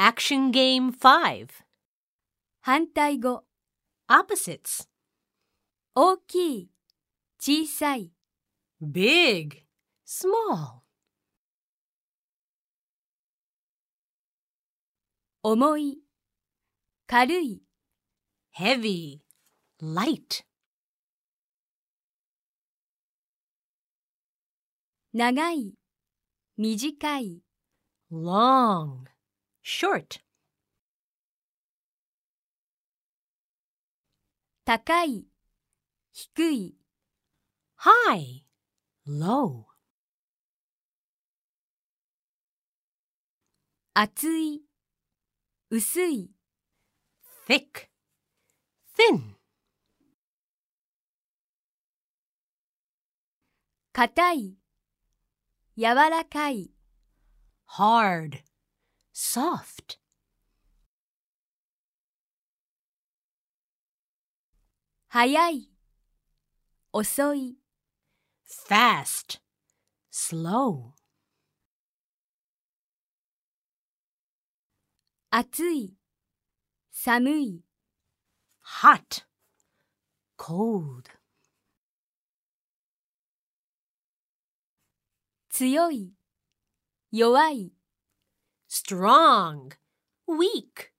Action Game 5反対語 Opposites 大きい小さい Big Small 重い軽い Heavy Light 長い短い Long Short 高い低い High Low 厚い薄い Thick Thin 硬い柔らかい Hard Soft 速い遅い Fast Slow 暑い寒い Hot Cold 強い弱い Strong Weak